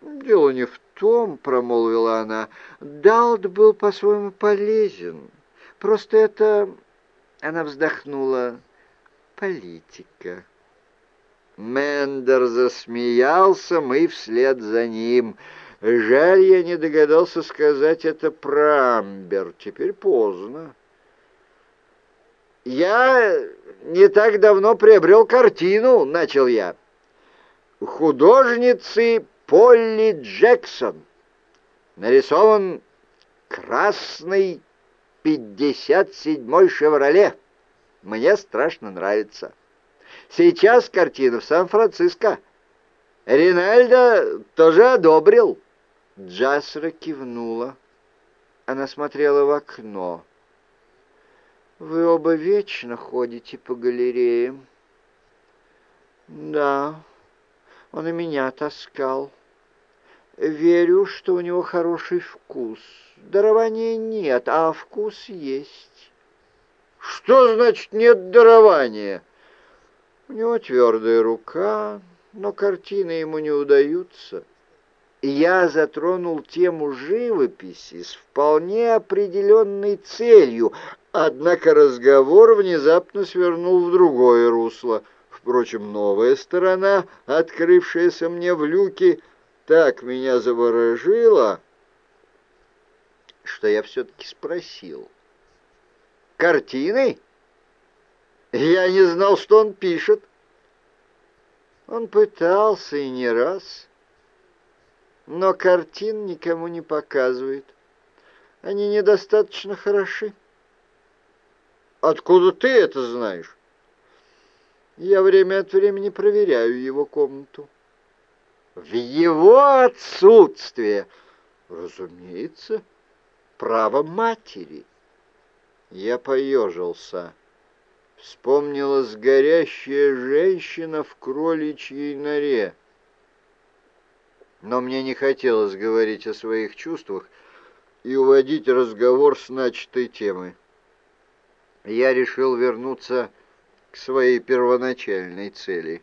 «Дело не в том», — промолвила она. «Далт был по-своему полезен. Просто это...» — она вздохнула. «Политика». Мендер засмеялся, мы вслед за ним. Жаль, я не догадался сказать это про Амбер. Теперь поздно. «Я не так давно приобрел картину», — начал я. «Художницы Полли Джексон. Нарисован красный 57-й «Шевроле». Мне страшно нравится. Сейчас картина в Сан-Франциско. Ринальдо тоже одобрил». Джасра кивнула. Она смотрела в окно. Вы оба вечно ходите по галереям. Да, он и меня таскал. Верю, что у него хороший вкус. Дарования нет, а вкус есть. Что значит нет дарования? У него твердая рука, но картины ему не удаются. Я затронул тему живописи с вполне определенной целью, Однако разговор внезапно свернул в другое русло. Впрочем, новая сторона, открывшаяся мне в люке, так меня заворожила, что я все-таки спросил. «Картины?» Я не знал, что он пишет. Он пытался и не раз, но картин никому не показывает. Они недостаточно хороши. Откуда ты это знаешь? Я время от времени проверяю его комнату. В его отсутствие, разумеется, право матери. Я поежился. Вспомнилась горящая женщина в кроличьей норе. Но мне не хотелось говорить о своих чувствах и уводить разговор с начатой темы я решил вернуться к своей первоначальной цели.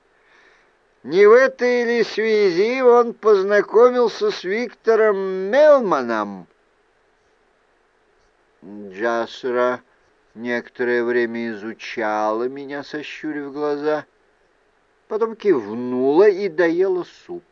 Не в этой ли связи он познакомился с Виктором Мелманом? Джасра некоторое время изучала меня, сощурив глаза, потом кивнула и доела суп.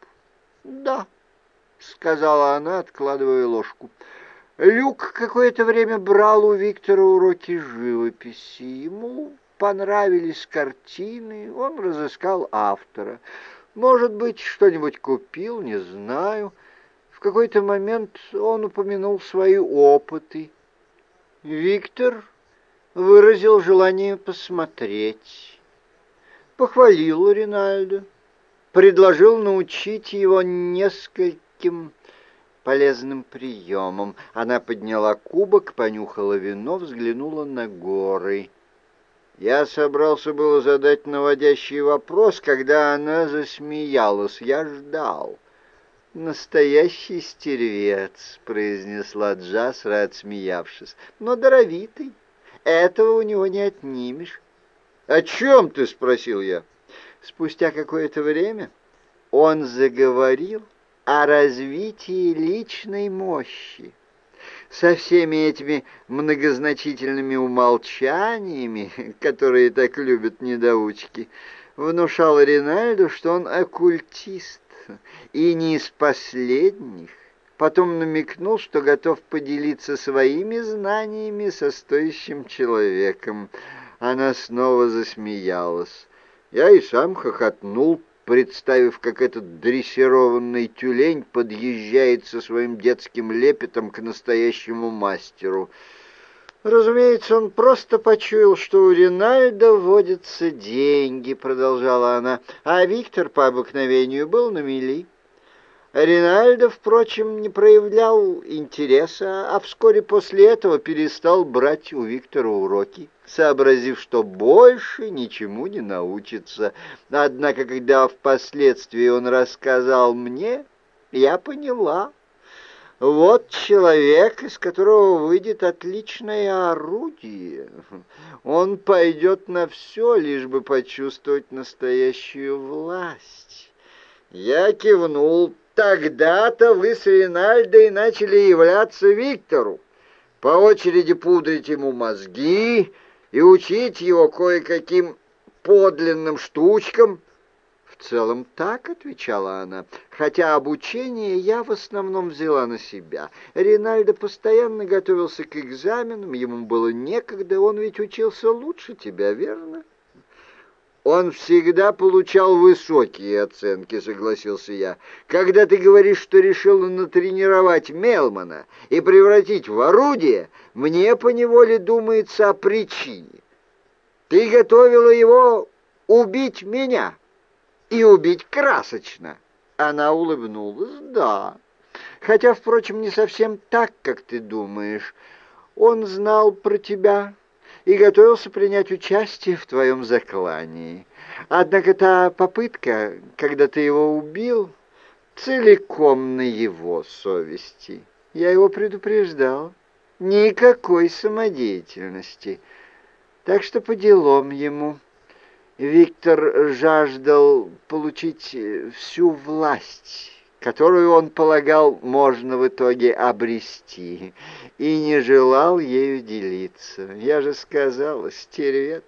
«Да», — сказала она, откладывая ложку, — Люк какое-то время брал у Виктора уроки живописи. Ему понравились картины, он разыскал автора. Может быть, что-нибудь купил, не знаю. В какой-то момент он упомянул свои опыты. Виктор выразил желание посмотреть. Похвалил Ринальдо, предложил научить его нескольким полезным приемом. Она подняла кубок, понюхала вино, взглянула на горы. Я собрался было задать наводящий вопрос, когда она засмеялась. Я ждал. «Настоящий стервец», — произнесла Джасра, отсмеявшись, — «но даровитый. Этого у него не отнимешь». «О чем ты?» — спросил я. Спустя какое-то время он заговорил о развитии личной мощи. Со всеми этими многозначительными умолчаниями, которые так любят недоучки, внушал Ринальду, что он оккультист и не из последних. Потом намекнул, что готов поделиться своими знаниями со стоящим человеком. Она снова засмеялась. Я и сам хохотнул, представив, как этот дрессированный тюлень подъезжает со своим детским лепетом к настоящему мастеру. «Разумеется, он просто почуял, что у Ринальда водятся деньги», — продолжала она, «а Виктор по обыкновению был на мели». Ринальдо, впрочем, не проявлял интереса, а вскоре после этого перестал брать у Виктора уроки, сообразив, что больше ничему не научится. Однако, когда впоследствии он рассказал мне, я поняла. Вот человек, из которого выйдет отличное орудие. Он пойдет на все, лишь бы почувствовать настоящую власть. Я кивнул, Тогда-то вы с Ринальдой начали являться Виктору, по очереди пудрить ему мозги и учить его кое-каким подлинным штучкам. В целом так, отвечала она, хотя обучение я в основном взяла на себя. Ринальдо постоянно готовился к экзаменам, ему было некогда, он ведь учился лучше тебя, верно? Он всегда получал высокие оценки, согласился я. Когда ты говоришь, что решил натренировать Мелмана и превратить в орудие, мне поневоле думается о причине. Ты готовила его убить меня и убить красочно. Она улыбнулась. Да, хотя, впрочем, не совсем так, как ты думаешь. Он знал про тебя и готовился принять участие в твоем заклании. Однако та попытка, когда ты его убил, целиком на его совести. Я его предупреждал. Никакой самодеятельности. Так что по делам ему. Виктор жаждал получить всю власть которую он полагал можно в итоге обрести, и не желал ею делиться. Я же сказала, стервец.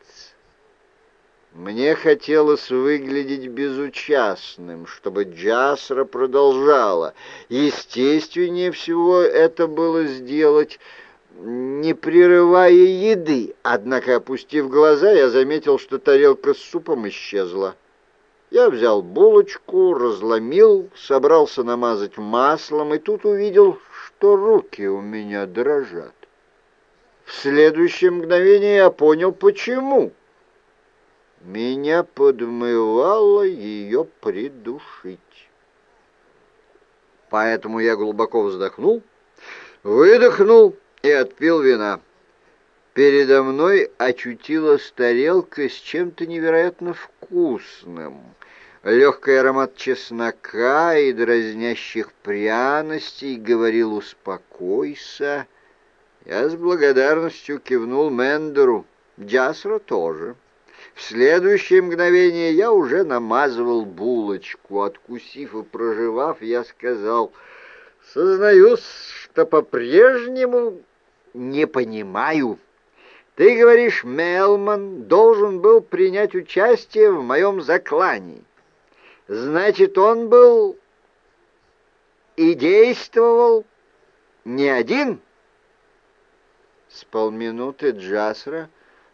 Мне хотелось выглядеть безучастным, чтобы Джасра продолжала. Естественнее всего это было сделать, не прерывая еды. Однако, опустив глаза, я заметил, что тарелка с супом исчезла. Я взял булочку, разломил, собрался намазать маслом, и тут увидел, что руки у меня дрожат. В следующее мгновение я понял, почему. Меня подмывало ее придушить. Поэтому я глубоко вздохнул, выдохнул и отпил вина. Передо мной очутилась тарелка с чем-то невероятно вкусным. Легкий аромат чеснока и дразнящих пряностей говорил «Успокойся». Я с благодарностью кивнул Мендеру, Джасро тоже. В следующее мгновение я уже намазывал булочку. Откусив и проживав, я сказал, «Сознаюсь, что по-прежнему не понимаю». Ты говоришь, Мелман должен был принять участие в моем заклании. Значит, он был и действовал не один? С полминуты Джасра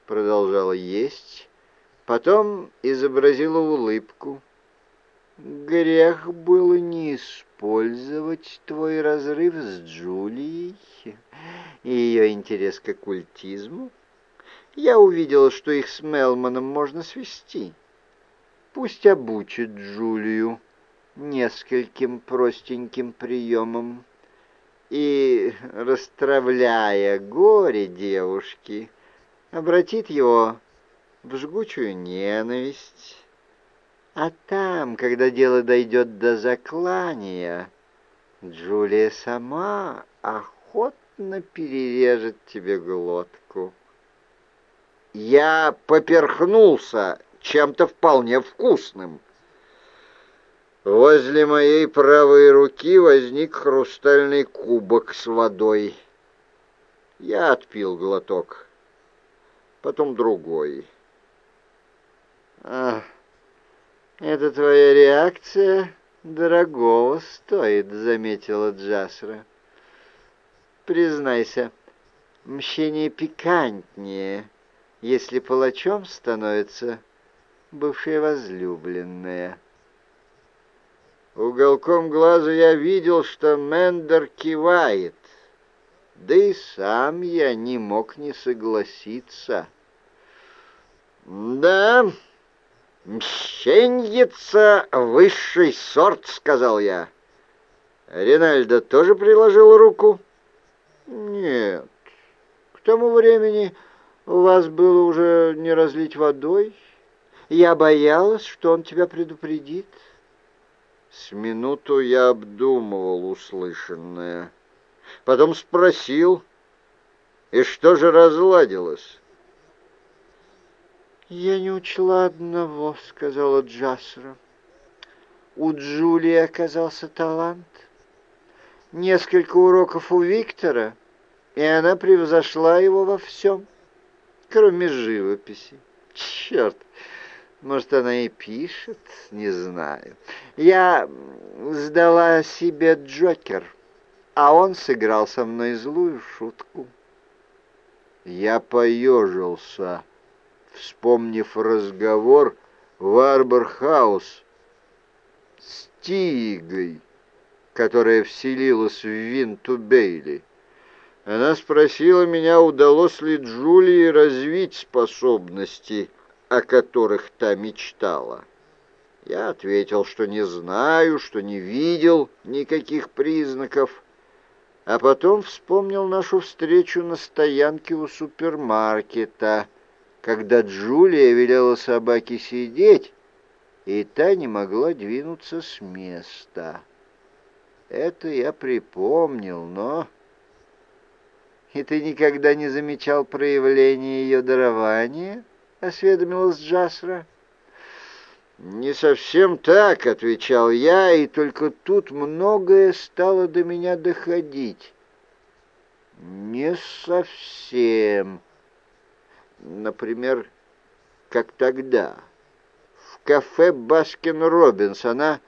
продолжала есть, потом изобразила улыбку. Грех было не использовать твой разрыв с Джулией и ее интерес к оккультизму. Я увидела, что их с Мелманом можно свести. Пусть обучит Джулию нескольким простеньким приемам и, расстравляя горе девушки, обратит его в жгучую ненависть. А там, когда дело дойдет до заклания, Джулия сама охотно перережет тебе глотку я поперхнулся чем-то вполне вкусным. Возле моей правой руки возник хрустальный кубок с водой. Я отпил глоток, потом другой. «А, это твоя реакция дорогого стоит», — заметила Джасра. «Признайся, мщение пикантнее» если палачом становится бывшая возлюбленная. Уголком глаза я видел, что Мендер кивает, да и сам я не мог не согласиться. «Да, мщеньица высший сорт», — сказал я. Ринальдо тоже приложил руку? «Нет, к тому времени...» У вас было уже не разлить водой? Я боялась, что он тебя предупредит. С минуту я обдумывал услышанное. Потом спросил, и что же разладилось? «Я не учла одного», — сказала Джасра. у Джулии оказался талант. Несколько уроков у Виктора, и она превзошла его во всем, кроме живописи. Черт! Может, она и пишет, не знаю. Я сдала себе Джокер, а он сыграл со мной злую шутку. Я поежился, вспомнив разговор в Арборхаус с Тигой, которая вселилась в Винту Бейли. Она спросила меня, удалось ли Джулии развить способности, о которых та мечтала. Я ответил, что не знаю, что не видел никаких признаков, а потом вспомнил нашу встречу на стоянке у супермаркета, когда Джулия велела собаке сидеть, и та не могла двинуться с места. Это я припомнил, но... «И ты никогда не замечал проявления ее дарования?» — осведомилась Джасра. «Не совсем так», — отвечал я, и только тут многое стало до меня доходить. «Не совсем. Например, как тогда. В кафе «Баскин Робинс» она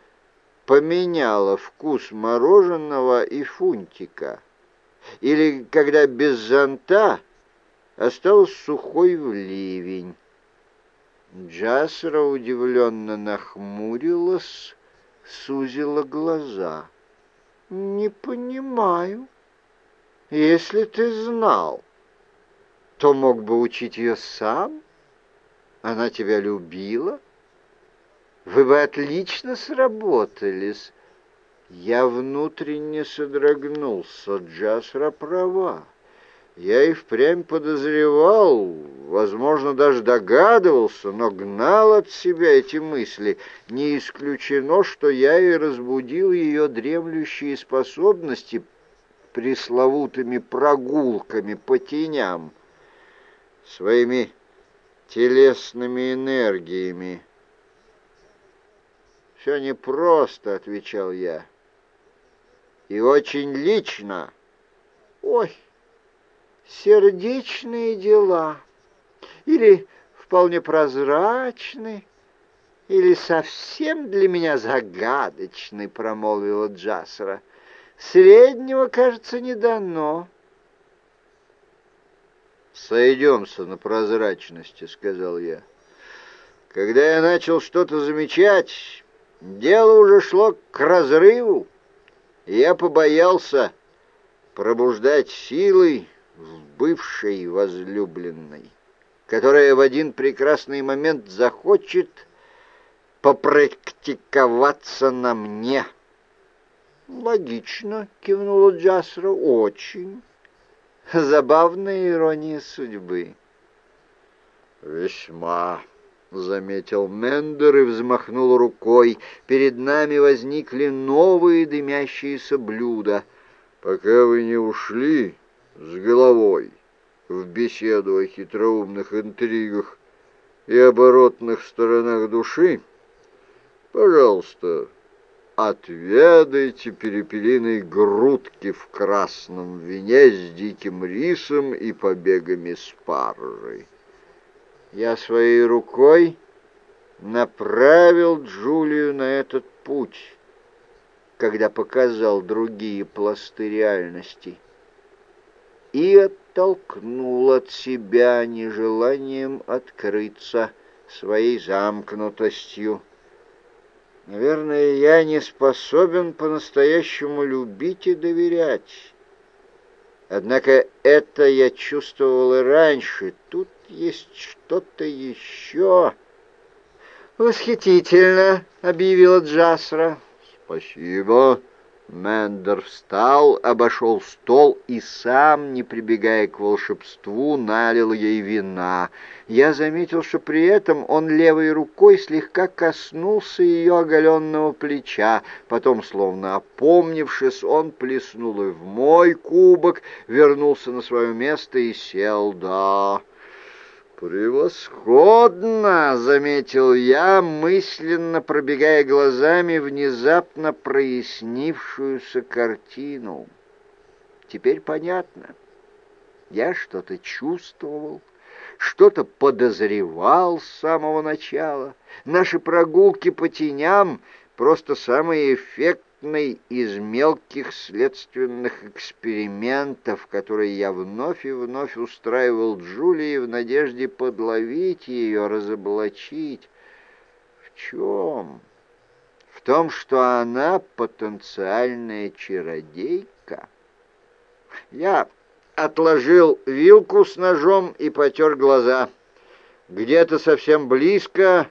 поменяла вкус мороженого из фунтика. Или когда без зонта остался сухой в ливень. Джасра удивленно нахмурилась, сузила глаза. «Не понимаю. Если ты знал, то мог бы учить ее сам. Она тебя любила. Вы бы отлично сработались». Я внутренне содрогнулся. Джасра права. Я и впрямь подозревал, возможно, даже догадывался, но гнал от себя эти мысли. Не исключено, что я и разбудил ее дремлющие способности пресловутыми прогулками по теням, своими телесными энергиями. «Все непросто», — отвечал я, — «и очень лично». «Ой!» Сердечные дела, или вполне прозрачны, или совсем для меня загадочны, промолвила Джасра. Среднего, кажется, не дано. «Сойдемся на прозрачности», — сказал я. Когда я начал что-то замечать, дело уже шло к разрыву, я побоялся пробуждать силой в бывшей возлюбленной, которая в один прекрасный момент захочет попрактиковаться на мне. «Логично», — кивнула Джасра, — «очень». Забавная ирония судьбы. «Весьма», — заметил Мендер и взмахнул рукой. Перед нами возникли новые дымящиеся блюда. «Пока вы не ушли, с головой в беседу о хитроумных интригах и оборотных сторонах души, пожалуйста, отведайте перепелиной грудки в красном вине с диким рисом и побегами спаржи. Я своей рукой направил Джулию на этот путь, когда показал другие пласты реальности — и оттолкнул от себя нежеланием открыться своей замкнутостью. Наверное, я не способен по-настоящему любить и доверять. Однако это я чувствовал и раньше. Тут есть что-то еще. «Восхитительно!» — объявила Джасра. «Спасибо!» Мендер встал, обошел стол и сам, не прибегая к волшебству, налил ей вина. Я заметил, что при этом он левой рукой слегка коснулся ее оголенного плеча. Потом, словно опомнившись, он плеснул и в мой кубок, вернулся на свое место и сел. «Да, «Превосходно!» — заметил я, мысленно пробегая глазами внезапно прояснившуюся картину. Теперь понятно. Я что-то чувствовал, что-то подозревал с самого начала. Наши прогулки по теням — просто самый эффект крупный из мелких следственных экспериментов, которые я вновь и вновь устраивал Джулии в надежде подловить ее, разоблачить. В чем? В том, что она потенциальная чародейка. Я отложил вилку с ножом и потер глаза. Где-то совсем близко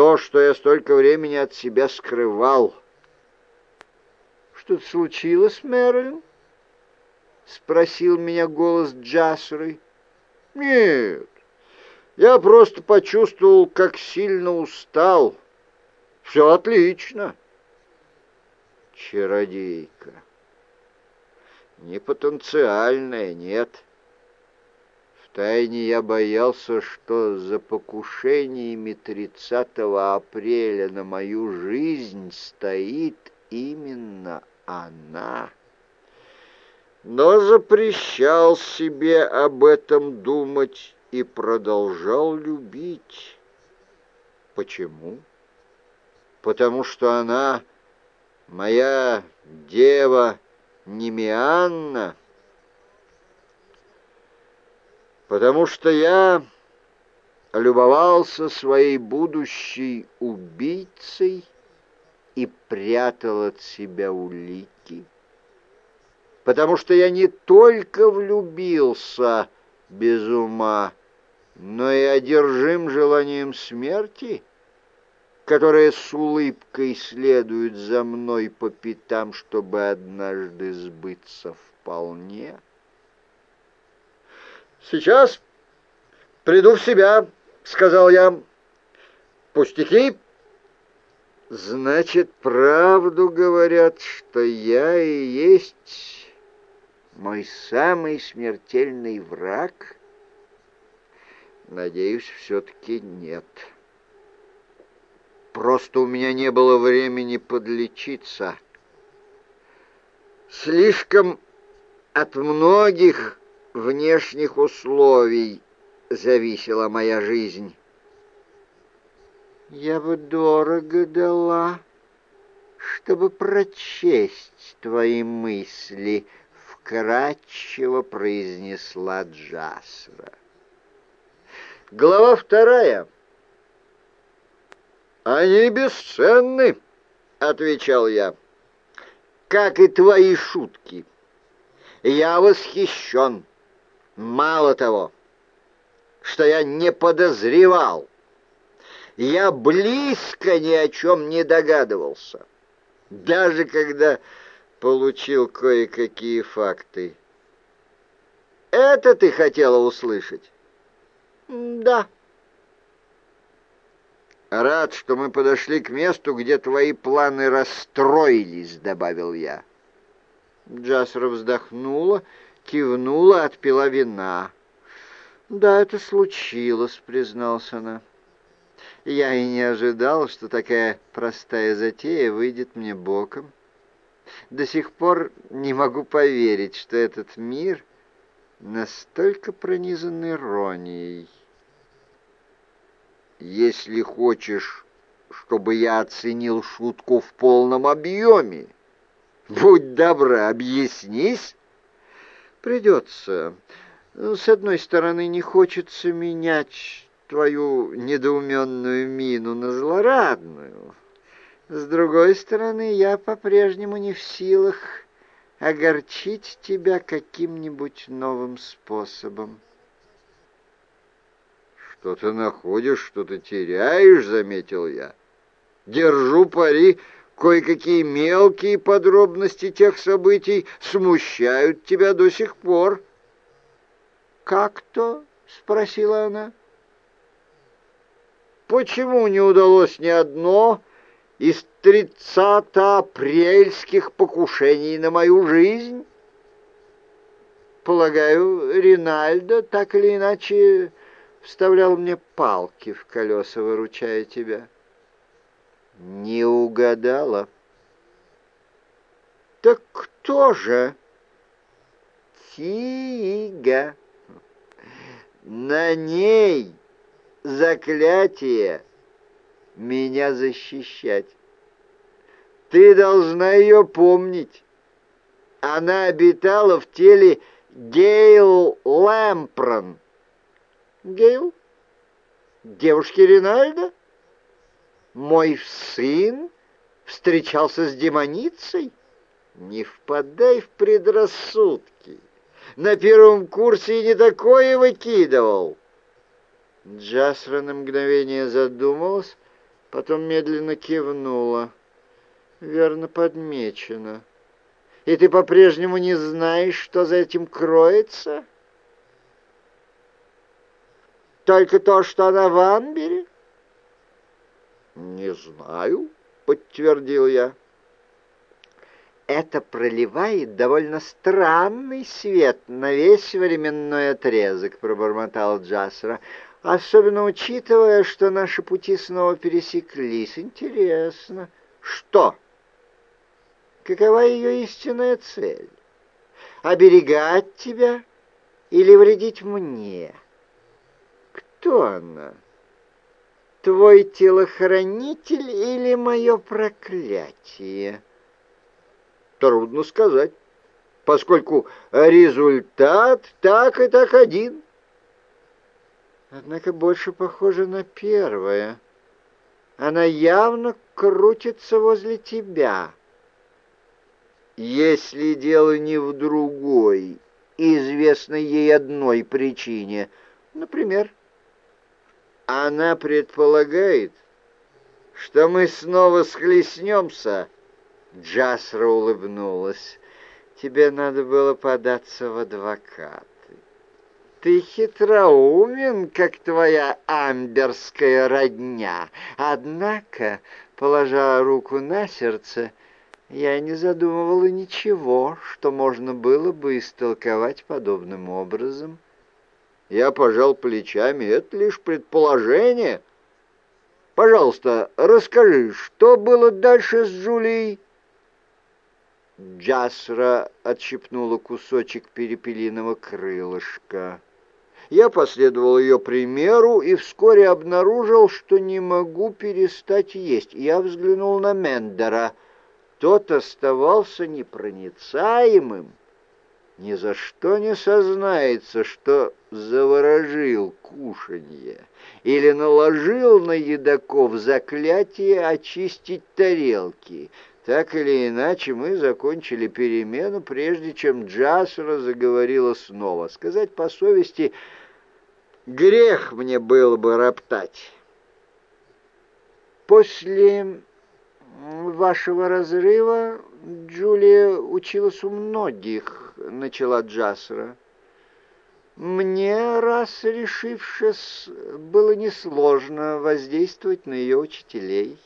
то, что я столько времени от себя скрывал. «Что-то случилось, Мэрилин?» — спросил меня голос Джасры. «Нет, я просто почувствовал, как сильно устал. Все отлично». Чародейка. Не потенциальная, нет. Втайне я боялся, что за покушениями 30 апреля на мою жизнь стоит именно она. Но запрещал себе об этом думать и продолжал любить. Почему? Потому что она моя дева Немианна, потому что я любовался своей будущей убийцей и прятал от себя улики, потому что я не только влюбился без ума, но и одержим желанием смерти, которое с улыбкой следует за мной по пятам, чтобы однажды сбыться вполне. «Сейчас приду в себя», — сказал я. «Пустяки?» «Значит, правду говорят, что я и есть мой самый смертельный враг?» «Надеюсь, все-таки нет». Просто у меня не было времени подлечиться. Слишком от многих внешних условий зависела моя жизнь. Я бы дорого дала, чтобы прочесть твои мысли, вкратчиво произнесла Джасра. Глава вторая. «Они бесценны», — отвечал я, — «как и твои шутки. Я восхищен». Мало того, что я не подозревал, я близко ни о чем не догадывался, даже когда получил кое-какие факты. Это ты хотела услышать? Да. Рад, что мы подошли к месту, где твои планы расстроились, добавил я. Джасра вздохнула кивнула, отпила вина. «Да, это случилось», — признался она. «Я и не ожидал, что такая простая затея выйдет мне боком. До сих пор не могу поверить, что этот мир настолько пронизан иронией». «Если хочешь, чтобы я оценил шутку в полном объеме, будь добра, объяснись». Придется. С одной стороны, не хочется менять твою недоуменную мину на злорадную. С другой стороны, я по-прежнему не в силах огорчить тебя каким-нибудь новым способом. «Что ты находишь, что ты теряешь», — заметил я. «Держу пари, Кое-какие мелкие подробности тех событий смущают тебя до сих пор. «Как то?» — спросила она. «Почему не удалось ни одно из тридцато апрельских покушений на мою жизнь?» Полагаю, Ринальдо так или иначе вставлял мне палки в колеса, выручая тебя. Не угадала. Так кто же? Тига. На ней заклятие меня защищать. Ты должна ее помнить. Она обитала в теле Гейл Лэмпрон. Гейл? Девушки Ринальда? Мой сын встречался с демоницей? Не впадай в предрассудки. На первом курсе и не такое выкидывал. Джасра на мгновение задумалась, потом медленно кивнула. Верно подмечено. И ты по-прежнему не знаешь, что за этим кроется? Только то, что она в Амбере? Не знаю, подтвердил я. Это проливает довольно странный свет на весь временной отрезок, пробормотал Джасра, особенно учитывая, что наши пути снова пересеклись. Интересно. Что? Какова ее истинная цель? Оберегать тебя или вредить мне? Кто она? Твой телохранитель или мое проклятие? Трудно сказать, поскольку результат так и так один. Однако больше похоже на первое. Она явно крутится возле тебя если дело не в другой, известной ей одной причине. Например, она предполагает, что мы снова схлестнемся. Джасра улыбнулась. Тебе надо было податься в адвокаты. Ты хитроумен, как твоя амберская родня. Однако, положа руку на сердце, я не задумывала ничего, что можно было бы истолковать подобным образом. Я пожал плечами, это лишь предположение. Пожалуйста, расскажи, что было дальше с Джулией? Джасра отщипнула кусочек перепелиного крылышка. Я последовал ее примеру и вскоре обнаружил, что не могу перестать есть. Я взглянул на Мендера — тот оставался непроницаемым, ни за что не сознается, что заворожил кушанье или наложил на едоков заклятие очистить тарелки. Так или иначе, мы закончили перемену, прежде чем Джасра заговорила снова. Сказать по совести, грех мне было бы роптать. После вашего разрыва Джулия училась у многих, начала Джасра. Мне, раз решившись, было несложно воздействовать на ее учителей,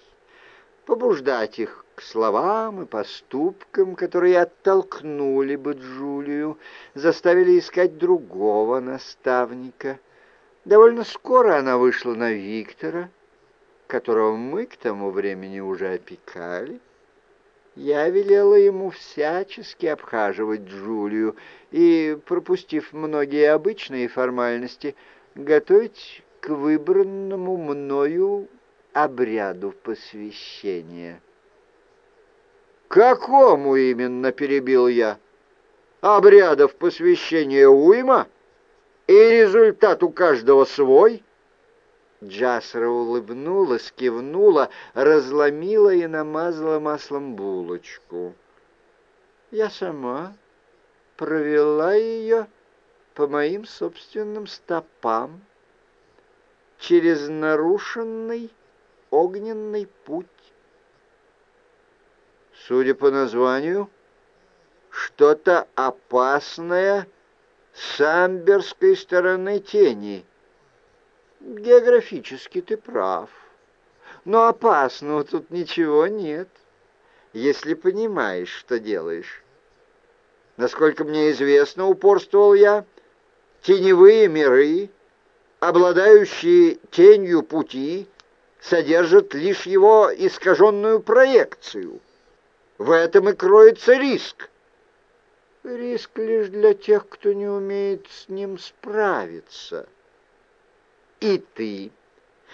побуждать их к словам и поступкам, которые оттолкнули бы Джулию, заставили искать другого наставника. Довольно скоро она вышла на Виктора, которого мы к тому времени уже опекали, я велела ему всячески обхаживать Джулию и, пропустив многие обычные формальности, готовить к выбранному мною обряду посвящения. «Какому именно?» — перебил я. «Обрядов посвящения уйма, и результат у каждого свой». Джасра улыбнулась, кивнула, разломила и намазала маслом булочку. Я сама провела ее по моим собственным стопам через нарушенный огненный путь. Судя по названию, что-то опасное с амберской стороны тени — Географически ты прав. Но опасного тут ничего нет, если понимаешь, что делаешь. Насколько мне известно, упорствовал я, теневые миры, обладающие тенью пути, содержат лишь его искаженную проекцию. В этом и кроется риск. Риск лишь для тех, кто не умеет с ним справиться. И ты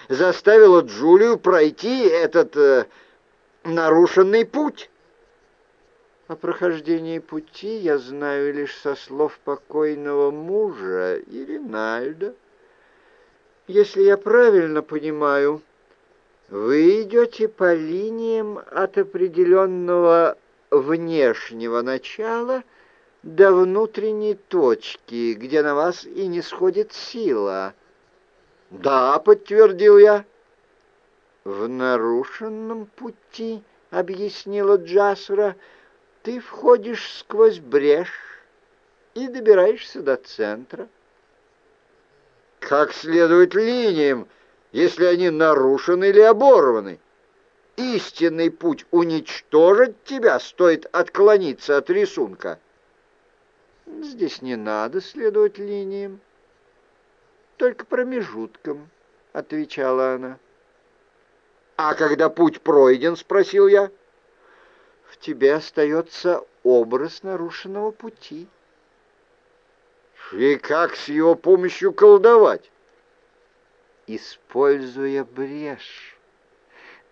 заставила Джулию пройти этот э, нарушенный путь. О прохождении пути я знаю лишь со слов покойного мужа и. Если я правильно понимаю, вы идете по линиям от определенного внешнего начала до внутренней точки, где на вас и не сходит сила. «Да», — подтвердил я. «В нарушенном пути», — объяснила Джасра, — «ты входишь сквозь брешь и добираешься до центра». «Как следует линиям, если они нарушены или оборваны?» истинный путь уничтожить тебя, стоит отклониться от рисунка. Здесь не надо следовать линиям только промежутком», — отвечала она. «А когда путь пройден?» — спросил я. «В тебе остается образ нарушенного пути». «И как с его помощью колдовать?» «Используя брешь,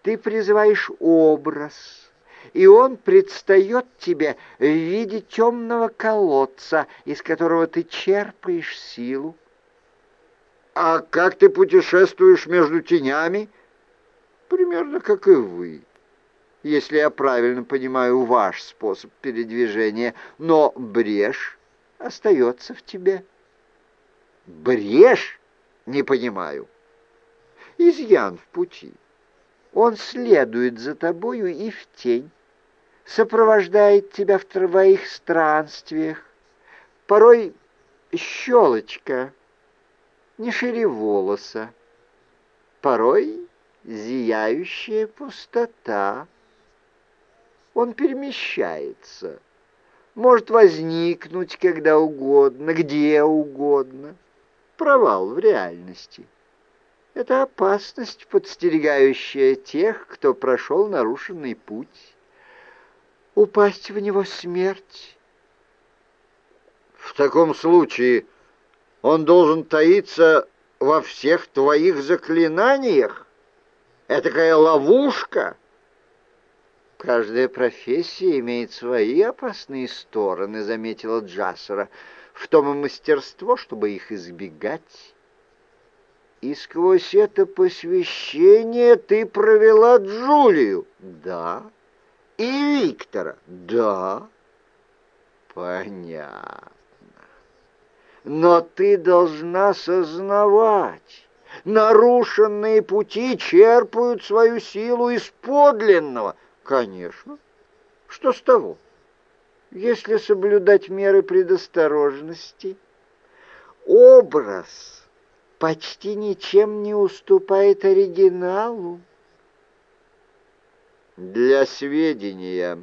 ты призываешь образ» и он предстает тебе в виде темного колодца, из которого ты черпаешь силу. «А как ты путешествуешь между тенями?» «Примерно как и вы, если я правильно понимаю ваш способ передвижения, но брешь остается в тебе». «Брешь? Не понимаю». «Изъян в пути. Он следует за тобою и в тень, сопровождает тебя в твоих странствиях. Порой щелочка» не шире волоса. Порой зияющая пустота. Он перемещается, может возникнуть когда угодно, где угодно. Провал в реальности. Это опасность, подстерегающая тех, кто прошел нарушенный путь. Упасть в него смерть. В таком случае он должен таиться во всех твоих заклинаниях? Этакая ловушка? Каждая профессия имеет свои опасные стороны, заметила Джассера. В том и мастерство, чтобы их избегать. И сквозь это посвящение ты провела Джулию? Да. И Виктора? Да. Понятно. Но ты должна сознавать, нарушенные пути черпают свою силу из подлинного. Конечно. Что с того? Если соблюдать меры предосторожности, образ почти ничем не уступает оригиналу. Для сведения,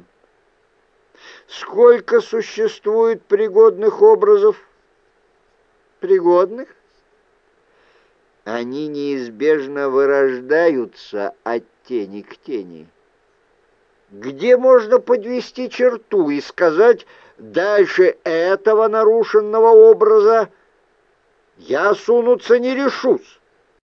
сколько существует пригодных образов пригодных, они неизбежно вырождаются от тени к тени. Где можно подвести черту и сказать, дальше этого нарушенного образа я сунуться не решусь?